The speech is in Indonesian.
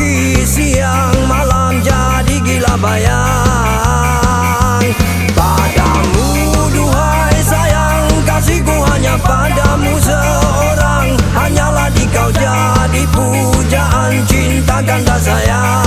pagi siang malam jadi gila bayang. Padamu duhai sayang kasihku hanya padamu seorang. Hanyalah di kau jadi pujaan cinta ganda sayang.